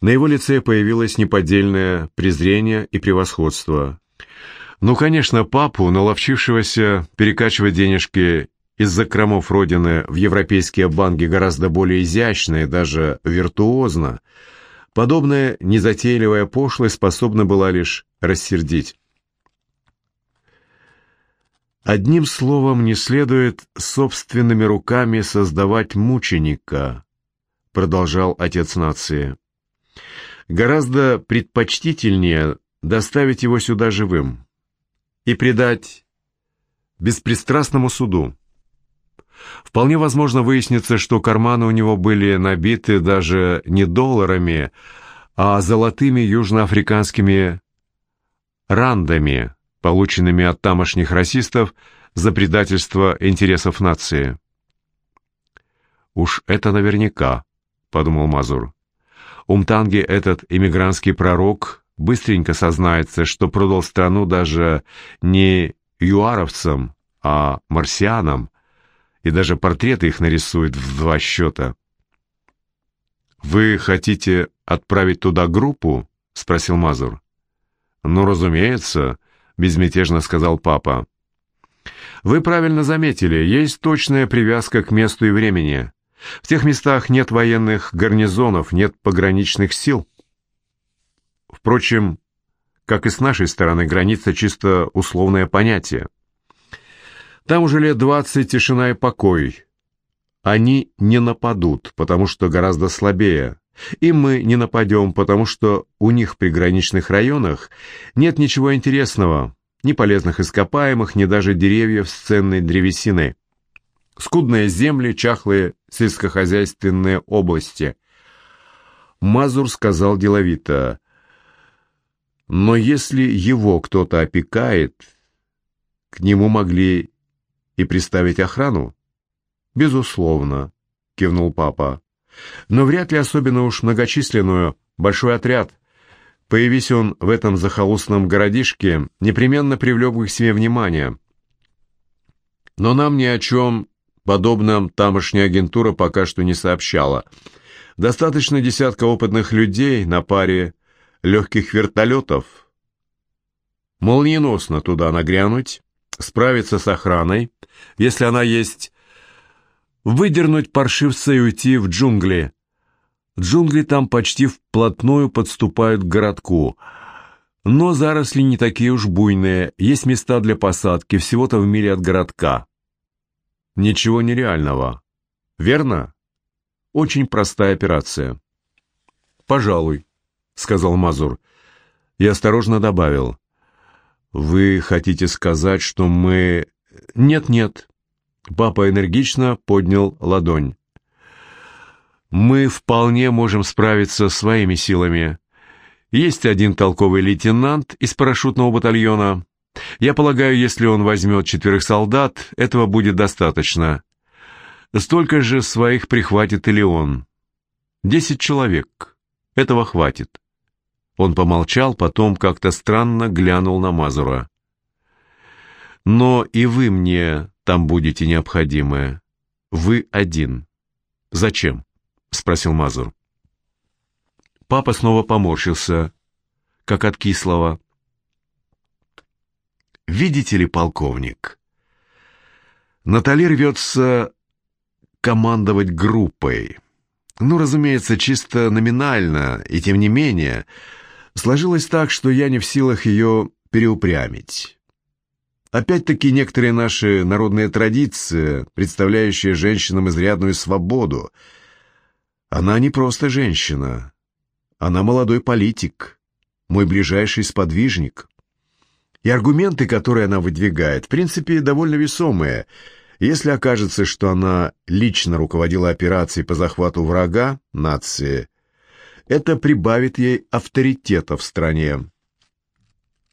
На его лице появилось неподдельное презрение и превосходство. Ну, конечно, папу, наловчившегося перекачивать денежки из закромов родины в европейские банки гораздо более изящно и даже виртуозно, подобная незатейливая пошлость способна была лишь рассердить. Одним словом, не следует собственными руками создавать мученика, продолжал отец нации. Гораздо предпочтительнее доставить его сюда живым и предать беспристрастному суду. Вполне возможно выяснится, что карманы у него были набиты даже не долларами, а золотыми южноафриканскими рандами, полученными от тамошних расистов за предательство интересов нации. «Уж это наверняка», — подумал Мазур. Умтанги этот иммигрантский пророк быстренько сознается, что продал страну даже не юаровцам, а марсианам, и даже портреты их нарисует в два счета. «Вы хотите отправить туда группу?» — спросил Мазур. «Ну, разумеется», — безмятежно сказал папа. «Вы правильно заметили, есть точная привязка к месту и времени. В тех местах нет военных гарнизонов, нет пограничных сил. Впрочем, как и с нашей стороны, граница чисто условное понятие. Там уже лет двадцать тишина и покой. Они не нападут, потому что гораздо слабее. И мы не нападем, потому что у них в приграничных районах нет ничего интересного, ни полезных ископаемых, ни даже деревьев с ценной древесиной. Скудные земли, чахлые сельскохозяйственные области. Мазур сказал деловито, «Но если его кто-то опекает, к нему могли и приставить охрану?» «Безусловно», — кивнул папа. «Но вряд ли особенно уж многочисленную, большой отряд. Появись он в этом захолустном городишке, непременно привлек бы к себе внимание. Но нам ни о чем подобном тамошняя агентура пока что не сообщала. Достаточно десятка опытных людей на паре легких вертолетов. Молниеносно туда нагрянуть, справиться с охраной, если она есть, выдернуть паршивца и уйти в джунгли. Джунгли там почти вплотную подступают к городку, но заросли не такие уж буйные, есть места для посадки, всего-то в мире от городка. Ничего нереального. Верно? Очень простая операция. Пожалуй, сказал Мазур. И осторожно добавил. Вы хотите сказать, что мы... Нет-нет. Папа энергично поднял ладонь. Мы вполне можем справиться своими силами. Есть один толковый лейтенант из парашютного батальона. Я полагаю, если он возьмет четверых солдат, этого будет достаточно. Столько же своих прихватит и Леон. Десять человек. Этого хватит. Он помолчал, потом как-то странно глянул на Мазура. «Но и вы мне там будете необходимы. Вы один. Зачем?» — спросил Мазур. Папа снова поморщился, как от кислого. «Видите ли, полковник, Натали рвется командовать группой. Ну, разумеется, чисто номинально, и тем не менее, сложилось так, что я не в силах ее переупрямить. Опять-таки некоторые наши народные традиции, представляющие женщинам изрядную свободу, она не просто женщина, она молодой политик, мой ближайший сподвижник. И аргументы, которые она выдвигает, в принципе, довольно весомые. Если окажется, что она лично руководила операцией по захвату врага нации, это прибавит ей авторитета в стране.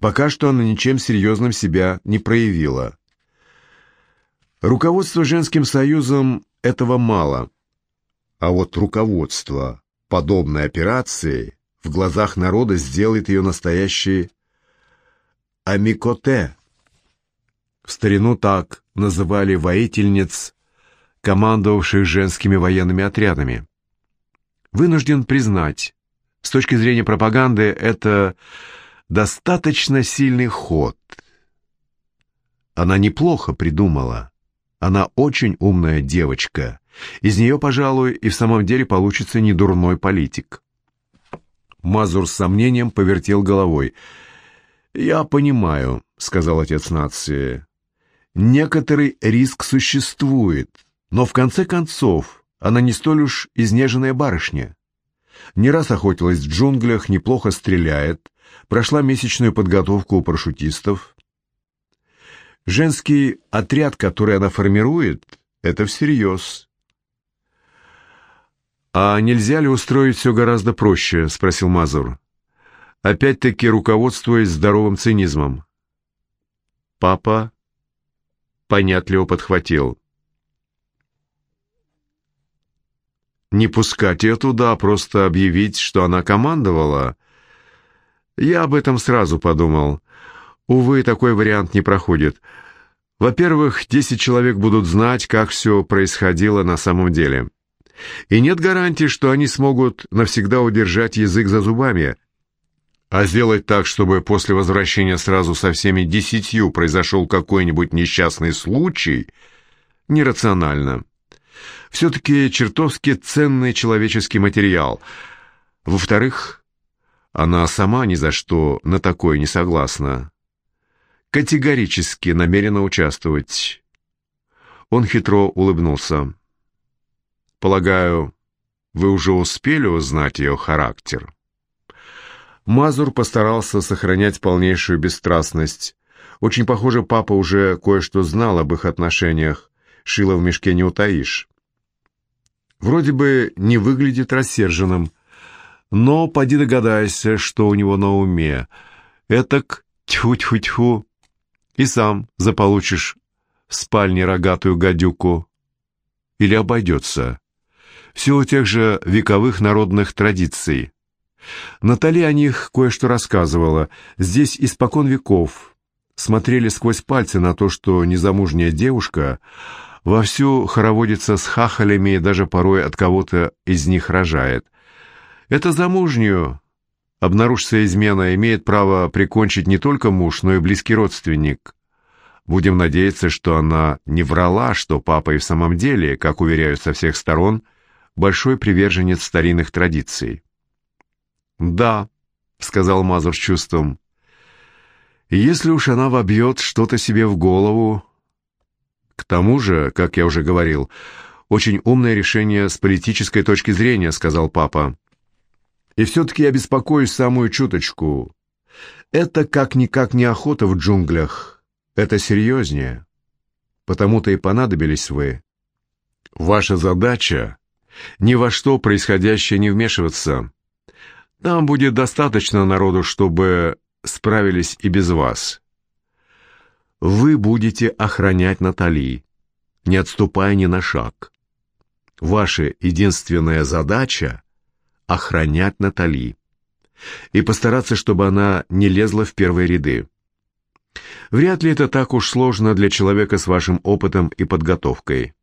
Пока что она ничем серьезным себя не проявила. Руководство женским союзом этого мало. А вот руководство подобной операцией в глазах народа сделает ее настоящей амикоте. В старину так называли воительниц, командовавших женскими военными отрядами. Вынужден признать, С точки зрения пропаганды это достаточно сильный ход. Она неплохо придумала. Она очень умная девочка. Из нее, пожалуй, и в самом деле получится недурной политик. Мазур с сомнением повертел головой. «Я понимаю», — сказал отец нации. «Некоторый риск существует, но в конце концов она не столь уж изнеженная барышня. Не раз охотилась в джунглях, неплохо стреляет, прошла месячную подготовку у парашютистов. Женский отряд, который она формирует, это всерьез. «А нельзя ли устроить все гораздо проще?» — спросил Мазур. Опять-таки руководствуясь здоровым цинизмом. Папа понятливо подхватил. Не пускать ее туда, а просто объявить, что она командовала. Я об этом сразу подумал. Увы, такой вариант не проходит. Во-первых, десять человек будут знать, как все происходило на самом деле. И нет гарантии, что они смогут навсегда удержать язык за зубами. А сделать так, чтобы после возвращения сразу со всеми десятью произошел какой-нибудь несчастный случай, нерационально. Все-таки чертовски ценный человеческий материал. Во-вторых, она сама ни за что на такое не согласна. Категорически намерена участвовать. Он хитро улыбнулся. Полагаю, вы уже успели узнать ее характер?» Мазур постарался сохранять полнейшую бесстрастность. Очень похоже, папа уже кое-что знал об их отношениях. Шило в мешке не утаишь. Вроде бы не выглядит рассерженным, но поди догадайся, что у него на уме. Этак тьфу-тьфу-тьфу, и сам заполучишь в спальне рогатую гадюку. Или обойдется в силу тех же вековых народных традиций. Натали о них кое-что рассказывала. Здесь испокон веков смотрели сквозь пальцы на то, что незамужняя девушка вовсю хороводится с хахалями и даже порой от кого-то из них рожает. Это замужнюю, обнаружится измена, имеет право прикончить не только муж, но и близкий родственник. Будем надеяться, что она не врала, что папа и в самом деле, как уверяют со всех сторон, большой приверженец старинных традиций. «Да», — сказал Мазур с чувством, — «если уж она вобьет что-то себе в голову...» «К тому же, как я уже говорил, очень умное решение с политической точки зрения», — сказал папа. «И все-таки я беспокоюсь самую чуточку. Это как-никак не охота в джунглях. Это серьезнее. Потому-то и понадобились вы. Ваша задача ни во что происходящее не вмешиваться. Там будет достаточно народу, чтобы справились и без вас. Вы будете охранять Натали, не отступая ни на шаг. Ваша единственная задача — охранять Натали и постараться, чтобы она не лезла в первые ряды. Вряд ли это так уж сложно для человека с вашим опытом и подготовкой.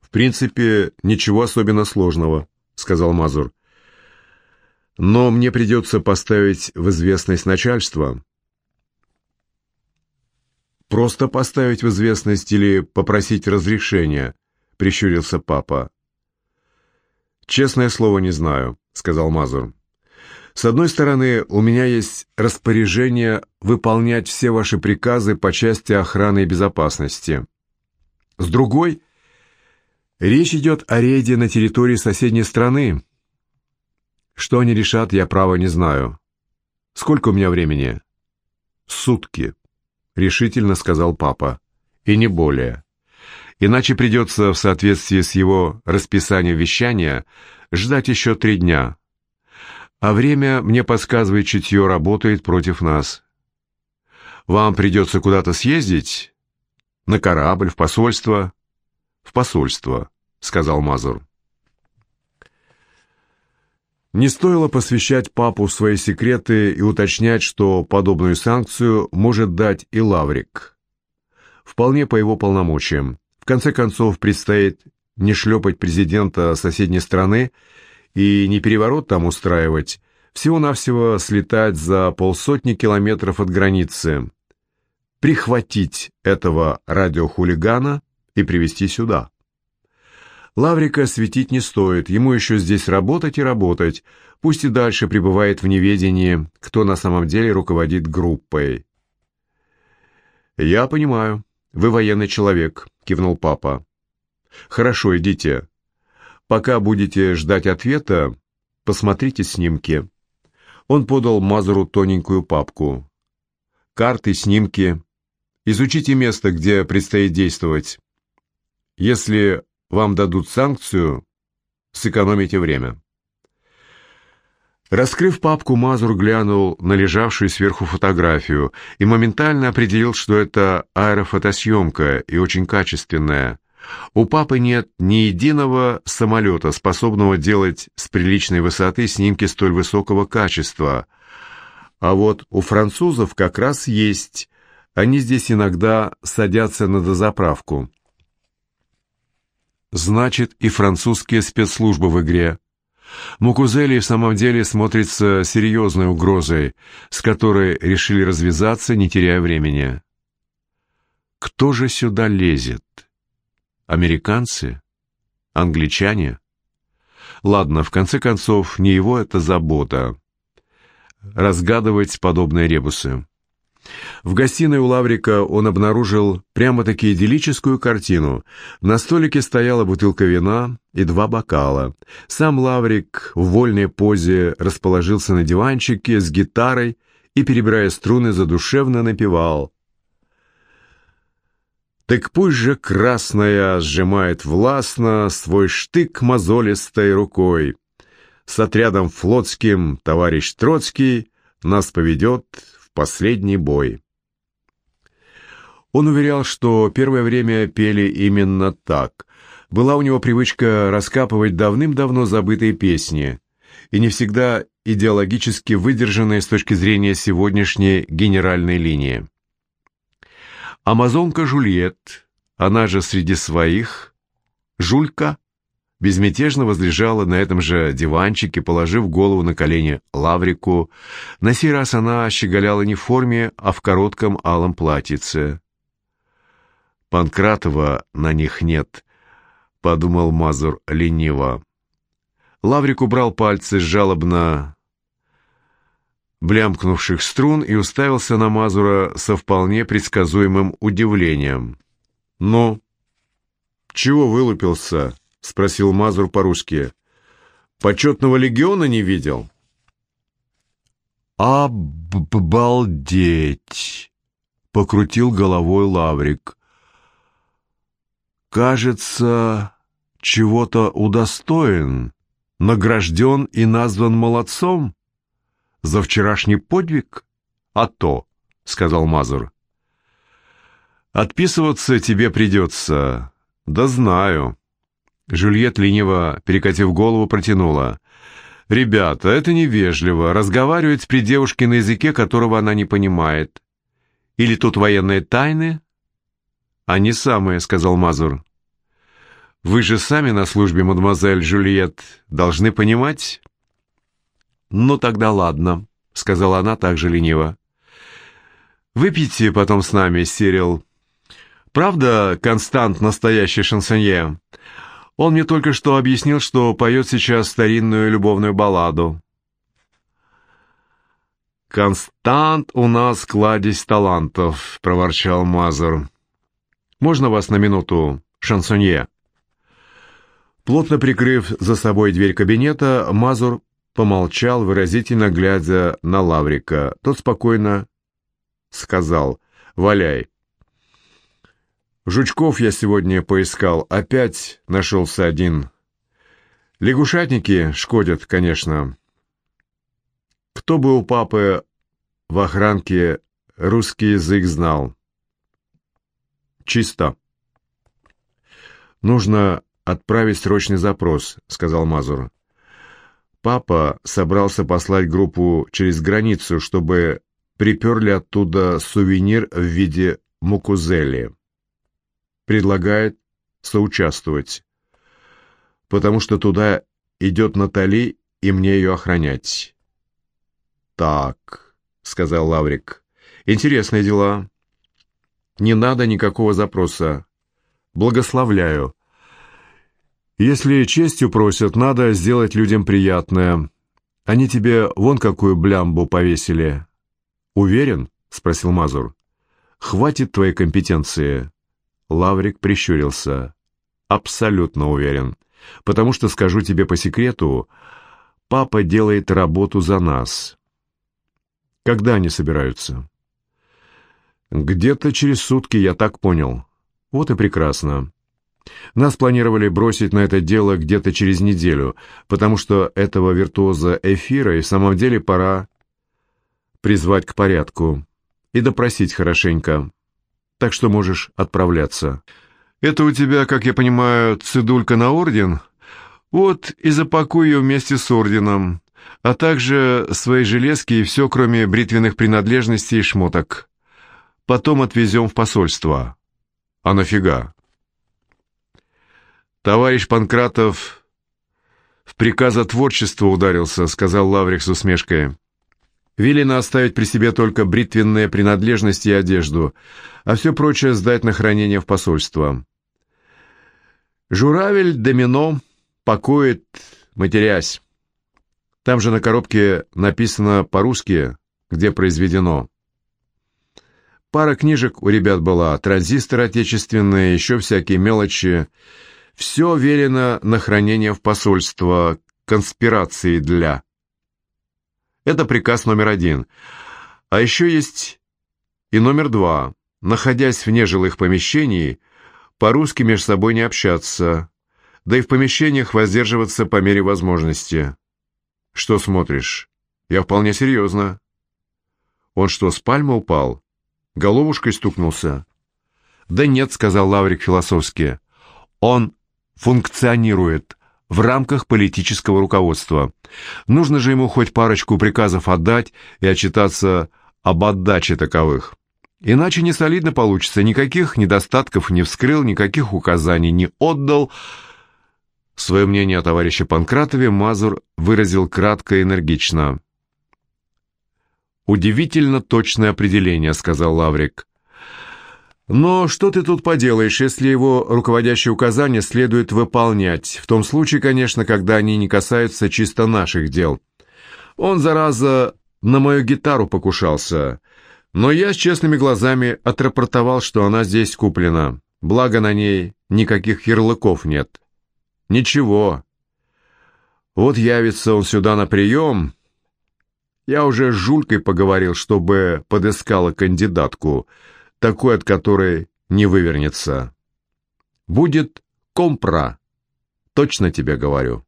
«В принципе, ничего особенно сложного», — сказал Мазур. «Но мне придется поставить в известность начальство». «Просто поставить в известность или попросить разрешения?» — прищурился папа. «Честное слово, не знаю», — сказал Мазур. «С одной стороны, у меня есть распоряжение выполнять все ваши приказы по части охраны и безопасности. С другой — Речь идет о рейде на территории соседней страны. Что они решат, я право не знаю. Сколько у меня времени? Сутки, решительно сказал папа. И не более. Иначе придется, в соответствии с его расписанием вещания, ждать еще три дня. А время, мне подсказывает, чутье работает против нас. Вам придется куда-то съездить? На корабль, в посольство? в посольство», — сказал Мазур. Не стоило посвящать папу в свои секреты и уточнять, что подобную санкцию может дать и Лаврик. Вполне по его полномочиям. В конце концов, предстоит не шлепать президента соседней страны И не переворот там устраивать, всего-навсего слетать за полсотни километров от границы, прихватить этого радиохулигана и привезти сюда. Лаврика светить не стоит, ему еще здесь работать и работать, пусть и дальше пребывает в неведении, кто на самом деле руководит группой. «Я понимаю, вы военный человек», — кивнул папа. «Хорошо, идите. Пока будете ждать ответа, посмотрите снимки». Он подал Мазуру тоненькую папку. «Карты, снимки. Изучите место, где предстоит действовать. Если вам дадут санкцию, сэкономите время. Раскрыв папку, Мазур глянул на лежавшую сверху фотографию и моментально определил, что это аэрофотосъемка и очень качественная. У папы нет ни единого самолета, способного делать с приличной высоты снимки столь высокого качества. А вот у французов как раз есть. Они здесь иногда садятся на дозаправку. Значит, и французские спецслужбы в игре. Мукузели в самом деле смотрится серьезной угрозой, с которой решили развязаться, не теряя времени. Кто же сюда лезет? Американцы? Англичане? Ладно, в конце концов, не его это забота. Разгадывать подобные ребусы. В гостиной у Лаврика он обнаружил прямо-таки идиллическую картину. На столике стояла бутылка вина и два бокала. Сам Лаврик в вольной позе расположился на диванчике с гитарой и, перебирая струны, задушевно напевал. «Так пусть же красная сжимает властно свой штык мозолистой рукой. С отрядом флотским товарищ Троцкий нас поведет Последний бой. Он уверял, что первое время пели именно так. Была у него привычка раскапывать давным-давно забытые песни, и не всегда идеологически выдержанные с точки зрения сегодняшней генеральной линии. Амазонка Жульет, она же среди своих, Жулька, безмятежно возлежала на этом же диванчике, положив голову на колени Лаврику. На сей раз она щеголяла не в форме, а в коротком алом платьице. «Панкратова на них нет», — подумал Мазур лениво. Лаврик убрал пальцы с жалобно блямкнувших струн и уставился на Мазура со вполне предсказуемым удивлением. «Ну, чего вылупился?» — спросил Мазур по-русски. «Почетного легиона не видел?» «Обалдеть!» — покрутил головой Лаврик. «Кажется, чего-то удостоен, награжден и назван молодцом за вчерашний подвиг? А то!» — сказал Мазур. «Отписываться тебе придется. Да знаю. Жюльет лениво, перекатив голову, протянула. «Ребята, это невежливо, разговаривать при девушке на языке, которого она не понимает. Или тут военные тайны?» «Они самые», — сказал Мазур. «Вы же сами на службе, мадемуазель Жюльет, должны понимать?» «Ну тогда ладно», — сказала она также лениво. «Выпейте потом с нами, Сирил. Правда, Констант настоящий шансонье?» Он мне только что объяснил, что поет сейчас старинную любовную балладу. «Констант у нас кладезь талантов», — проворчал Мазур. «Можно вас на минуту, шансонье?» Плотно прикрыв за собой дверь кабинета, Мазур помолчал, выразительно глядя на Лаврика. Тот спокойно сказал «Валяй». Жучков я сегодня поискал, опять нашелся один. Лягушатники шкодят, конечно. Кто бы у папы в охранке русский язык знал? Чисто. Нужно отправить срочный запрос, сказал Мазур. Папа собрался послать группу через границу, чтобы приперли оттуда сувенир в виде мукузели предлагает соучаствовать, потому что туда идет Натали, и мне ее охранять. «Так», — сказал Лаврик, — «интересные дела. Не надо никакого запроса. Благословляю. Если честью просят, надо сделать людям приятное. Они тебе вон какую блямбу повесили». «Уверен?» — спросил Мазур. «Хватит твоей компетенции». Лаврик прищурился. «Абсолютно уверен. Потому что, скажу тебе по секрету, папа делает работу за нас. Когда они собираются? Где-то через сутки, я так понял. Вот и прекрасно. Нас планировали бросить на это дело где-то через неделю, потому что этого виртуоза эфира и в самом деле пора призвать к порядку и допросить хорошенько. Так что можешь отправляться. Это у тебя, как я понимаю, цидулька на орден? Вот и запакуй ее вместе с орденом а также свои железки и все, кроме бритвенных принадлежностей и шмоток. Потом отвезем в посольство. А нафига? Товарищ Панкратов в приказотворчество ударился, сказал Лаврик с усмешкой. Велено оставить при себе только бритвенные принадлежности и одежду, а все прочее сдать на хранение в посольство. Журавель домино покоит, матерясь. Там же на коробке написано по-русски, где произведено. Пара книжек у ребят была, транзисторы отечественные, еще всякие мелочи. Все велено на хранение в посольство, конспирации для. Это приказ номер один. А еще есть и номер два. Находясь вне жилых помещений, по-русски между собой не общаться, да и в помещениях воздерживаться по мере возможности. «Что смотришь? Я вполне серьезно». «Он что, с пальмы упал? Головушкой стукнулся?» «Да нет», — сказал Лаврик философски. «Он функционирует в рамках политического руководства. Нужно же ему хоть парочку приказов отдать и отчитаться об отдаче таковых. Иначе не солидно получится, никаких недостатков не вскрыл, никаких указаний не отдал». Свое мнение о товарище Панкратове Мазур выразил кратко и энергично. «Удивительно точное определение», — сказал Лаврик. «Но что ты тут поделаешь, если его руководящие указания следует выполнять, в том случае, конечно, когда они не касаются чисто наших дел. Он, зараза, на мою гитару покушался, но я с честными глазами отрапортовал, что она здесь куплена, благо на ней никаких ярлыков нет». Ничего. Вот явится он сюда на прием. Я уже с Жулькой поговорил, чтобы подыскала кандидатку, такой, от которой не вывернется. Будет компра, точно тебе говорю.